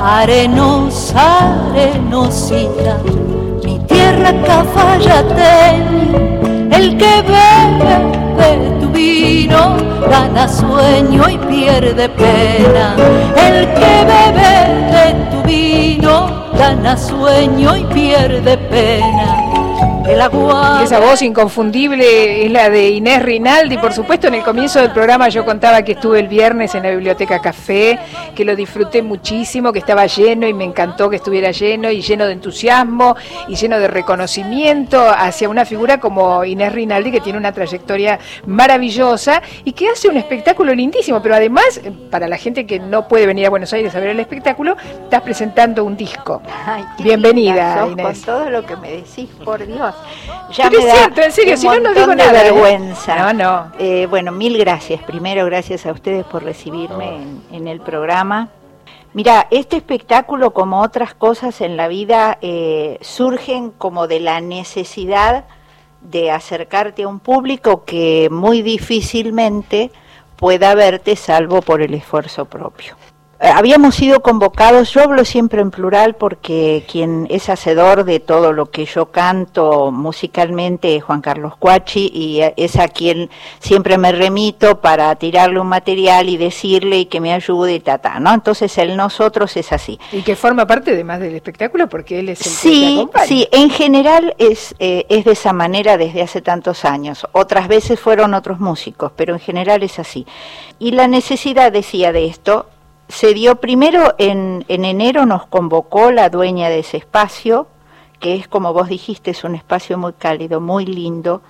Arenosa, arenosita, mi tierra cafayateña, el que bebe de tu vino gana sueño y pierde pena. El que bebe gana sueño y pierde pena. Y esa voz inconfundible es la de Inés Rinaldi. Por supuesto, en el comienzo del programa yo contaba que estuve el viernes en la Biblioteca Café, que lo disfruté muchísimo, que estaba lleno y me encantó que estuviera lleno y lleno de entusiasmo y lleno de reconocimiento hacia una figura como Inés Rinaldi, que tiene una trayectoria maravillosa y que hace un espectáculo lindísimo. Pero además, para la gente que no puede venir a Buenos Aires a ver el espectáculo, estás presentando un disco. Bienvenida, Inés. Con todo lo que me decís, por Dios. Ya me da en serio, si no, no digo nada. ¿eh? vergüenza. No, no. Eh, bueno, mil gracias. Primero, gracias a ustedes por recibirme en, el programa. Mira, este espectáculo, como otras cosas en la vida, eh, surgen como de la necesidad de acercarte a un público que muy difícilmente pueda verte salvo por el esfuerzo propio. Eh, habíamos sido convocados, yo hablo siempre en plural porque quien es hacedor de todo lo que yo canto musicalmente es Juan Carlos Cuachi y es a quien siempre me remito para tirarle un material y decirle y que me ayude y ta, ¿no? Entonces el nosotros es así. Y que forma parte además del espectáculo porque él es el sí, que Sí, en general es, eh, es de esa manera desde hace tantos años. Otras veces fueron otros músicos, pero en general es así. Y la necesidad, decía, de esto se dio primero en, en enero, nos convocó la dueña de ese espacio, que es como vos dijiste, es un espacio muy cálido, muy lindo.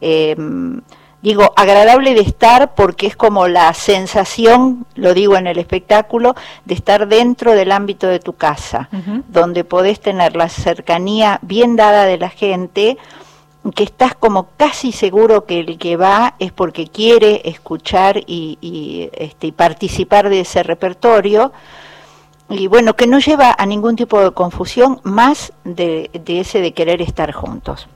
Em, digo, agradable de estar porque es como la sensación, lo digo en el espectáculo, de estar dentro del ámbito de tu casa, donde podés tener la cercanía bien dada de la gente, que estás como casi seguro que el que va es porque quiere escuchar y, este, participar de ese repertorio y bueno, que no lleva a ningún tipo de confusión más de, de, ese de querer estar juntos.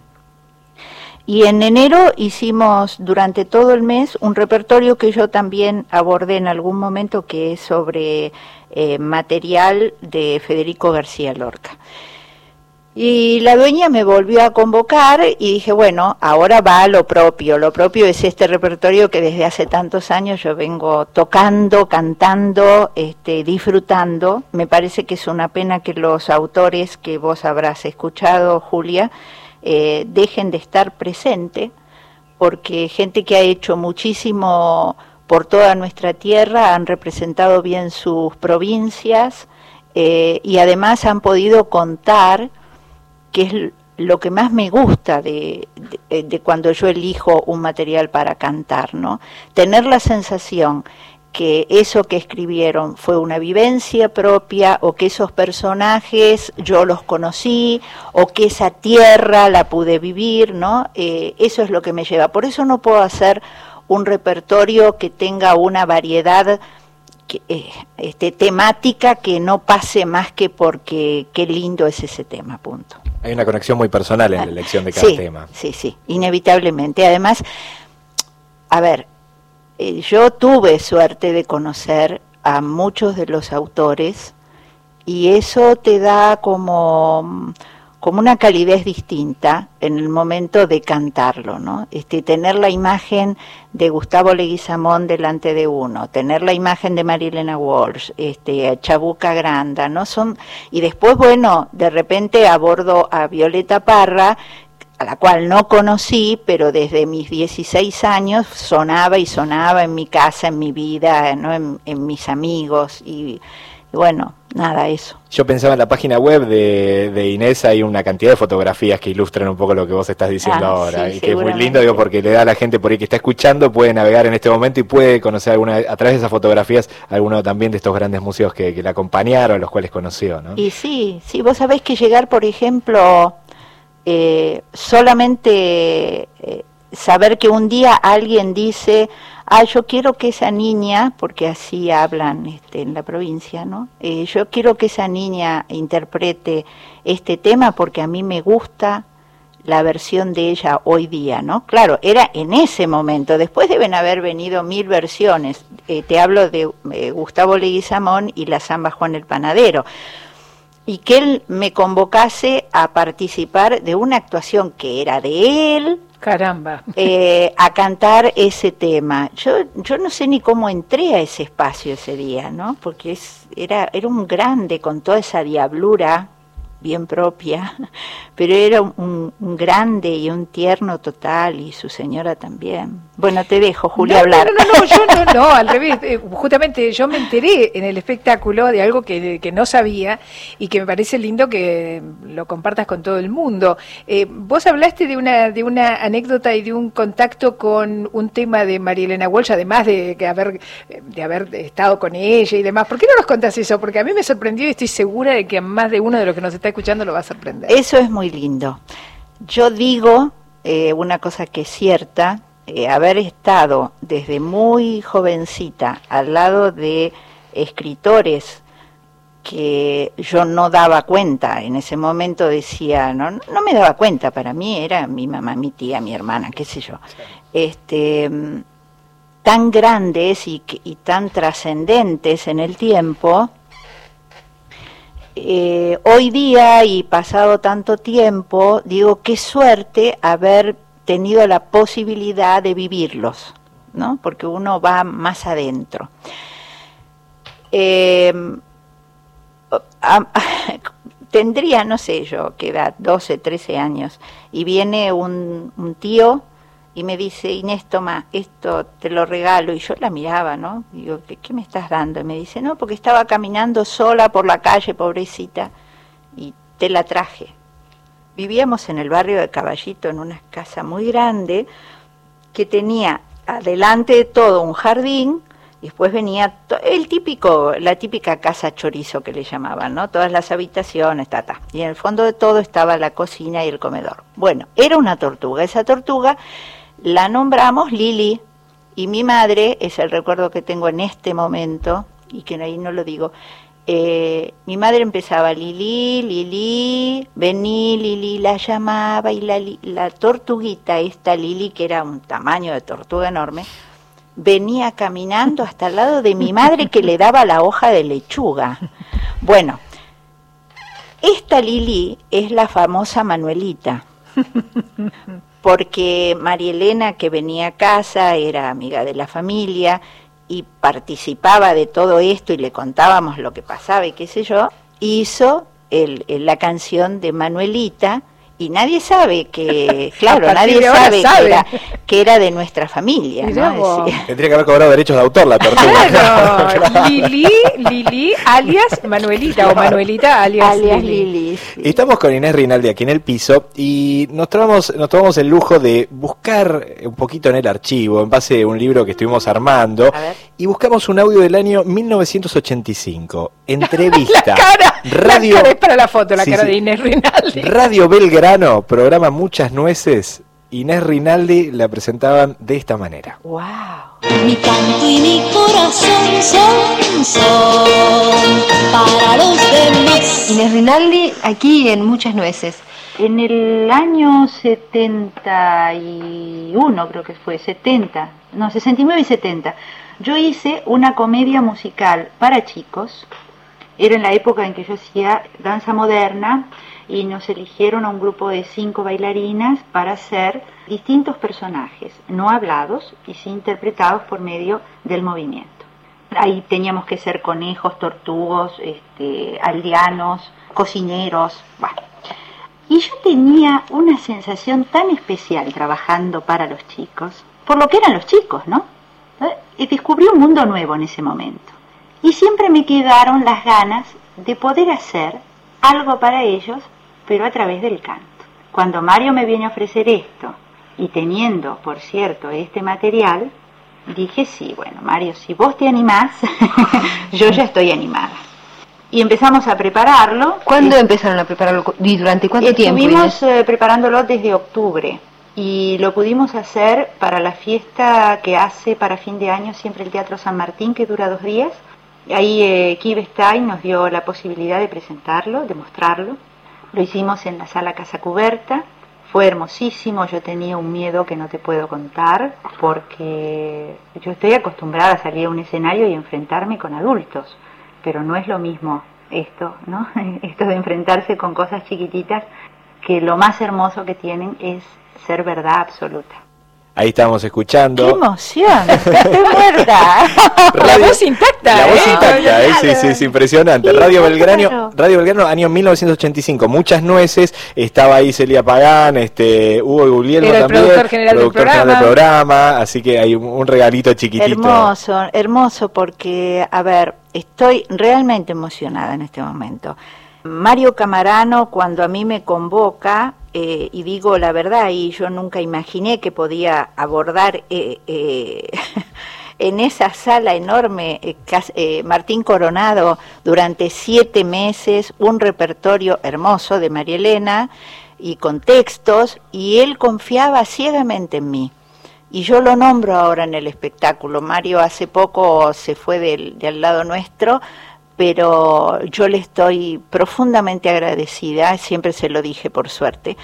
Y en enero hicimos durante todo el mes un repertorio que yo también abordé en algún momento, que es sobre eh, material de Federico García Lorca. Y la dueña me volvió a convocar y dije, bueno, ahora va a lo propio. Lo propio es este repertorio que desde hace tantos años yo vengo tocando, cantando, este, disfrutando. Me parece que es una pena que los autores que vos habrás escuchado, Julia, eh, dejen de estar presente, porque gente que ha hecho muchísimo por toda nuestra tierra, han representado bien sus provincias eh, y además han podido contar que es lo que más me gusta de, de, cuando yo elijo un material para cantar, ¿no? Tener la sensación que eso que escribieron fue una vivencia propia o que esos personajes yo los conocí o que esa tierra la pude vivir, ¿no? Eh, eso es lo que me lleva. Por eso no puedo hacer un repertorio que tenga una variedad eh, este, temática que no pase más que porque qué lindo es ese tema, punto. Hay una conexión muy personal en la elección de cada tema. Sí, sí, inevitablemente. Además, a ver, eh, yo tuve suerte de conocer a muchos de los autores y eso te da como como una calidez distinta en el momento de cantarlo, ¿no? Este, tener la imagen de Gustavo Leguizamón delante de uno, tener la imagen de Marilena Walsh, este, Chabuca Granda, ¿no? Son, y después, bueno, de repente abordo a Violeta Parra, a la cual no conocí, pero desde mis 16 años sonaba y sonaba en mi casa, en mi vida, ¿no? en, en mis amigos, y bueno, nada, eso. Yo pensaba en la página web de, Inés hay una cantidad de fotografías que ilustran un poco lo que vos estás diciendo ah, ahora. y que es muy lindo, digo, porque le da a la gente por ahí que está escuchando, puede navegar en este momento y puede conocer alguna, a través de esas fotografías, alguno también de estos grandes museos que, que la acompañaron, los cuales conoció, ¿no? Y sí, sí, vos sabés que llegar, por ejemplo, eh, solamente eh, saber que un día alguien dice ah, yo quiero que esa niña, porque así hablan este, en la provincia, ¿no? Eh, yo quiero que esa niña interprete este tema porque a mí me gusta la versión de ella hoy día, ¿no? Claro, era en ese momento, después deben haber venido mil versiones, eh, te hablo de eh, Gustavo Leguizamón y la samba Juan el Panadero, y que él me convocase a participar de una actuación que era de él, Caramba. Eh, a cantar ese tema. Yo, yo no sé ni cómo entré a ese espacio ese día, ¿no? Porque es, era, era un grande con toda esa diablura bien propia, pero era un, grande y un tierno total y su señora también. Bueno, te dejo, Julia, hablar. No, no, no, yo no, no, al revés. Eh, justamente yo me enteré en el espectáculo de algo que, que, no sabía y que me parece lindo que lo compartas con todo el mundo. Eh, vos hablaste de una, de una anécdota y de un contacto con un tema de María Elena Walsh, además de, que haber, de haber estado con ella y demás. ¿Por qué no nos contás eso? Porque a mí me sorprendió y estoy segura de que a más de uno de los que nos está escuchando lo va a sorprender. Eso es muy lindo. Yo digo eh, una cosa que es cierta, eh, haber estado desde muy jovencita al lado de escritores que yo no daba cuenta, en ese momento decía, no, no me daba cuenta, para mí era mi mamá, mi tía, mi hermana, qué sé yo, este, tan grandes y, y tan trascendentes en el tiempo, eh, hoy día y pasado tanto tiempo, digo, qué suerte haber tenido la posibilidad de vivirlos, ¿no? Porque uno va más adentro. Em, tendría, no sé yo, qué edad, 12, 13 años, y viene un, un tío y me dice, Inés, toma, esto te lo regalo. Y yo la miraba, ¿no? digo, ¿qué, me estás dando? Y me dice, no, porque estaba caminando sola por la calle, pobrecita, y te la traje. Vivíamos en el barrio de Caballito, en una casa muy grande, que tenía adelante de todo un jardín, y después venía el típico, la típica casa chorizo que le llamaban, ¿no? Todas las habitaciones, ta, ta. Y en el fondo de todo estaba la cocina y el comedor. Bueno, era una tortuga. Esa tortuga la nombramos Lili. Y mi madre, es el recuerdo que tengo en este momento, y que ahí no lo digo, eh, mi madre empezaba Lili, Lili, vení, Lili, la llamaba y la, la tortuguita, esta Lili, que era un tamaño de tortuga enorme, venía caminando hasta el lado de mi madre que le daba la hoja de lechuga. Bueno, esta Lili es la famosa Manuelita porque María Elena, que venía a casa, era amiga de la familia y participaba de todo esto y le contábamos lo que pasaba y qué sé yo, hizo el, la canción de Manuelita, y nadie sabe que, claro, nadie sabe, Que, era, de nuestra familia. ¿no? Tendría que haber cobrado derechos de autor la tortuga. Claro, Lili, Lili, alias Manuelita, o Manuelita alias, Lili. Estamos con Inés Rinaldi aquí en el piso y nos tomamos, nos tomamos el lujo de buscar un poquito en el archivo, en base a un libro que estuvimos armando, y buscamos un audio del año 1985. Entrevista. Radio, para la foto, la cara de Inés Rinaldi. Radio Belgrano, programa Muchas Nueces. Inés Rinaldi la presentaban de esta manera. ¡Wow! Mi canto y mi corazón son, son para los demás. Inés Rinaldi, aquí en Muchas Nueces. En el año 71, creo que fue, 70, no, 69 y 70, yo hice una comedia musical para chicos era en la época en que yo hacía danza moderna y nos eligieron a un grupo de cinco bailarinas para hacer distintos personajes, no hablados y sí interpretados por medio del movimiento. Ahí teníamos que ser conejos, tortugos, este, aldeanos, cocineros, bueno. Y yo tenía una sensación tan especial trabajando para los chicos, por lo que eran los chicos, ¿no? ¿Eh? Y descubrí un mundo nuevo en ese momento. Y siempre me quedaron las ganas de poder hacer algo para ellos, pero a través del canto. Cuando Mario me viene a ofrecer esto, y teniendo, por cierto, este material, dije, sí, bueno, Mario, si vos te animás, yo ya estoy animada. Y empezamos a prepararlo. ¿Cuándo empezaron a prepararlo? ¿Y durante cuánto tiempo? Estuvimos eh, preparándolo desde octubre. y lo pudimos hacer para la fiesta que hace para fin de año siempre el Teatro San Martín, que dura dos días. Ahí eh, Stein nos dio la posibilidad de presentarlo, de mostrarlo. Lo hicimos en la sala Casa Cuberta. Fue hermosísimo, yo tenía un miedo que no te puedo contar, porque yo estoy acostumbrada a salir a un escenario y enfrentarme con adultos, pero no es lo mismo esto, ¿no? Esto de enfrentarse con cosas chiquititas que lo más hermoso que tienen es ser verdad absoluta. Ahí estamos escuchando. ¡Qué emoción! ¡Estoy muerta! la voz intacta. La voz ¿eh? intacta, ¿eh? sí, sí, es impresionante. Radio Belgrano, Radio Belgrano, año 1985. Muchas nueces. Estaba ahí Celia Pagán, este, Hugo Guglielmo Era el también. productor general, del, programa. general del programa. Así que hay un, regalito chiquitito. Hermoso, hermoso, porque, a ver, estoy realmente emocionada en este momento. Mario Camarano, cuando a mí me convoca, eh, y digo la verdad, y yo nunca imaginé que podía abordar eh, eh, en esa sala enorme Martín Coronado durante siete meses un repertorio hermoso de María Elena y con textos, y él confiaba ciegamente en mí. Y yo lo nombro ahora en el espectáculo. Mario hace poco se fue del, del lado nuestro, pero yo le estoy profundamente agradecida, siempre se lo dije por suerte,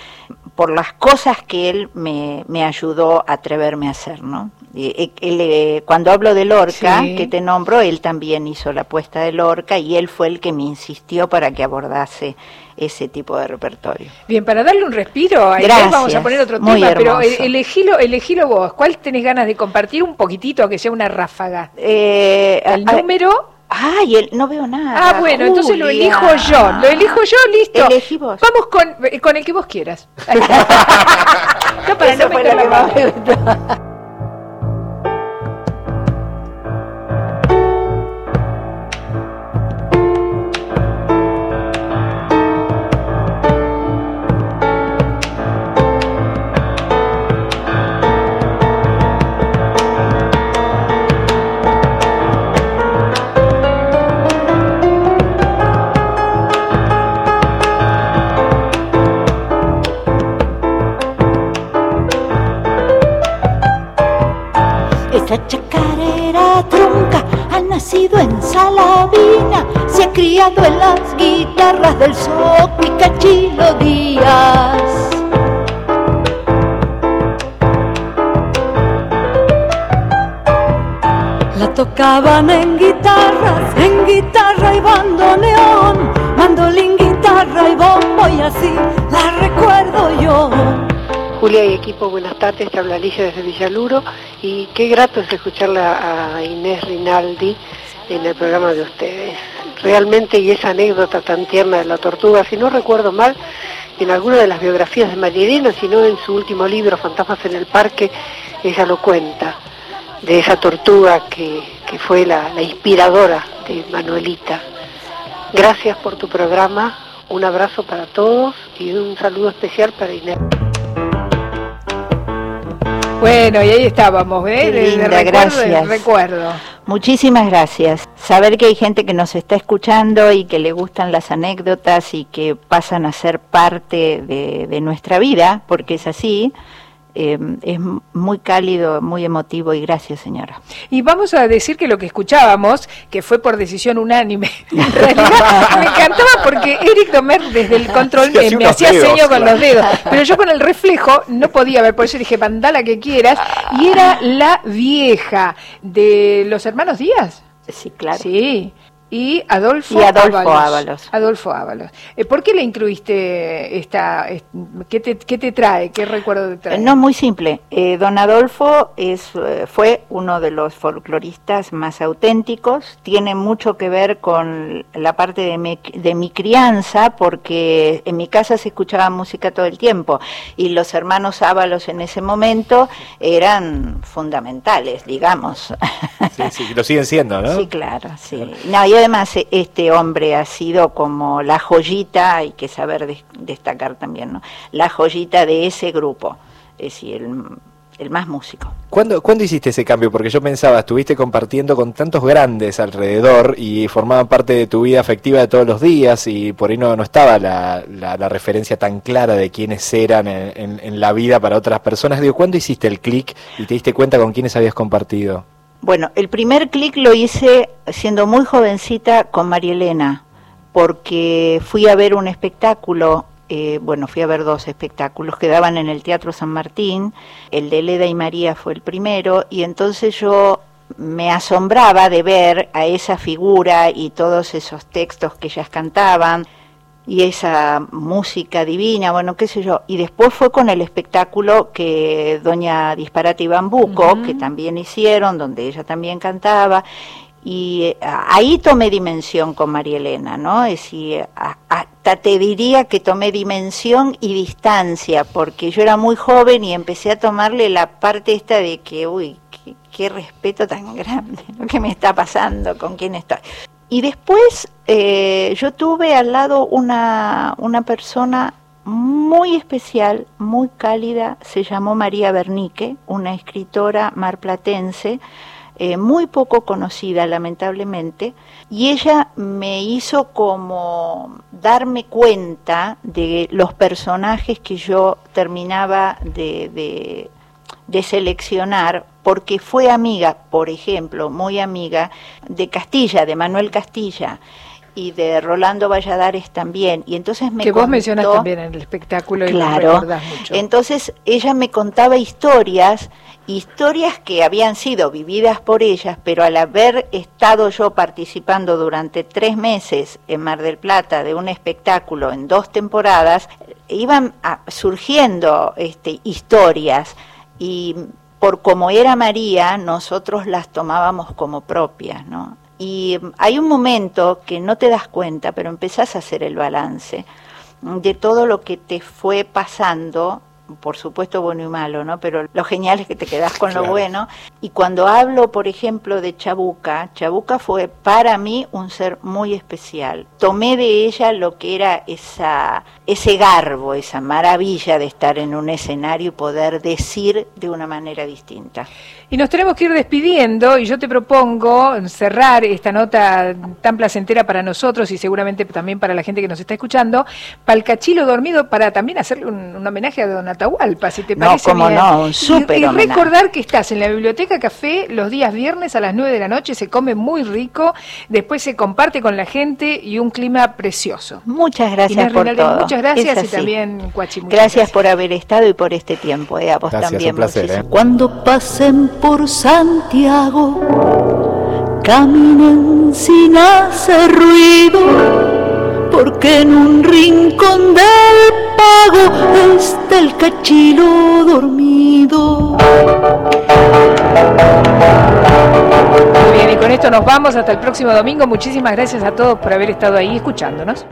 por las cosas que él me, me ayudó a atreverme a hacer, ¿no? Eh, cuando hablo de Lorca, que te nombro, él también hizo la puesta de Lorca y él fue el que me insistió para que abordase ese tipo de repertorio. Bien, para darle un respiro, ahí vamos a poner otro tema, pero elegilo, elegilo vos. ¿Cuál tenés ganas de compartir un poquitito, que sea una ráfaga? Eh, el número... Ay, el, no veo nada. Ah, bueno, entonces lo elijo yo. Lo elijo yo, listo. Elegí vos. Vamos con, eh, con el que vos quieras. no, para no meter Esta chacarera trunca ha nacido en Salavina, se ha criado en las guitarras del Soc y Cachilo Díaz. La tocaban en guitarras, en guitarra y bandoneón, mandolín, guitarra y bombo y así la recuerdo yo. Julia y equipo, buenas tardes, te habla Alicia desde Villaluro y qué grato es escucharla a Inés Rinaldi en el programa de ustedes. Realmente, y esa anécdota tan tierna de la tortuga, si no recuerdo mal, en alguna de las biografías de María sino en su último libro, Fantasmas en el Parque, ella lo cuenta, de esa tortuga que, fue la, la inspiradora de Manuelita. Gracias por tu programa, un abrazo para todos y un saludo especial para Inés. Bueno, y ahí estábamos, ¿eh? linda, gracias. recuerdo. Muchísimas gracias. Saber que hay gente que nos está escuchando y que le gustan las anécdotas y que pasan a ser parte de, de nuestra vida, porque es así, Em, es muy cálido, muy emotivo y gracias señora. Y vamos a decir que lo que escuchábamos, que fue por decisión unánime, en realidad me encantaba porque Eric Domer desde el control me, hacía seño con los dedos, pero yo con el reflejo no podía ver, por eso dije mandala que quieras, y era la vieja de los hermanos Díaz. Sí, claro. Sí, y Adolfo, Ábalos. Adolfo Ábalos. Eh, ¿Por qué le incluiste esta, qué te, qué te trae, qué recuerdo te trae? No, muy simple. Eh, don Adolfo es, eh, fue uno de los folcloristas más auténticos, tiene mucho que ver con la parte de mi, de mi crianza, porque en mi casa se escuchaba música todo el tiempo y los hermanos Ábalos en ese momento eran fundamentales, digamos. Sí, sí, lo siguen siendo, ¿no? Sí, claro, sí. No, además e, este hombre ha sido como la joyita, hay que saber destacar también, ¿no? La joyita de ese grupo. Es decir, el más músico. ¿Cuándo, ¿Cuándo hiciste ese cambio? Porque yo pensaba, estuviste compartiendo con tantos grandes alrededor y formaban parte de tu vida afectiva de todos los días y por ahí no, no estaba la, referencia tan clara de quiénes eran en, en, la vida para otras personas. Digo, ¿cuándo hiciste el clic y te diste cuenta con quiénes habías compartido? Bueno, el primer clic lo hice siendo muy jovencita con María Elena, porque fui a ver un espectáculo eh, bueno, fui a ver dos espectáculos que daban en el Teatro San Martín, el de Leda y María fue el primero, y entonces yo me asombraba de ver a esa figura y todos esos textos que ellas cantaban y esa música divina, bueno, qué sé yo. Y después fue con el espectáculo que Doña Disparate y Bambuco, que también hicieron, donde ella también cantaba, y eh, ahí tomé dimensión con María Elena, ¿no? Es decir, hasta te diría que tomé dimensión y distancia, porque yo era muy joven y empecé a tomarle la parte esta de que, uy, qué, respeto tan grande, lo que me está pasando, con quién estoy. Y después eh, yo tuve al lado una, una persona muy especial, muy cálida, se llamó María Bernique, una escritora marplatense, eh, muy poco conocida lamentablemente, y ella me hizo como darme cuenta de los personajes que yo terminaba de, de seleccionar porque fue amiga, por ejemplo, muy amiga de Castilla, de Manuel Castilla y de Rolando Valladares también. Y entonces me que vos mencionas también en el espectáculo y claro, mucho. Entonces ella me contaba historias historias que habían sido vividas por ellas, pero al haber estado yo participando durante tres meses en Mar del Plata de un espectáculo en dos temporadas, iban surgiendo este, historias y por como era María, nosotros las tomábamos como propias, ¿no? Y hay un momento que no te das cuenta, pero empezás a hacer el balance de todo lo que te fue pasando por supuesto bueno y malo, ¿no? Pero lo genial es que te quedas con lo bueno. Y cuando hablo, por ejemplo, de Chabuca, Chabuca fue para mí un ser muy especial. Tomé de ella lo que era esa, ese garbo, esa maravilla de estar en un escenario y poder decir de una manera distinta. Y nos tenemos que ir despidiendo y yo te propongo cerrar esta nota tan placentera para nosotros y seguramente también para la gente que nos está escuchando, Palcachilo Dormido para también hacerle un, homenaje a Don Atahualpa, si te parece no, no, un súper Y, recordar que estás en la Biblioteca Café los días viernes a las 9 de la noche, se come muy rico, después se comparte con la gente y un clima precioso. Muchas gracias por todo. Muchas gracias y también Cuachi, gracias, por haber estado y por este tiempo, eh, a vos también. Un placer, eh. Cuando pasen por Santiago, caminen sin hacer ruido, porque en un rincón del pago el cachilo dormido. Muy bien, y con esto nos vamos hasta el próximo domingo. Muchísimas gracias a todos por haber estado ahí escuchándonos.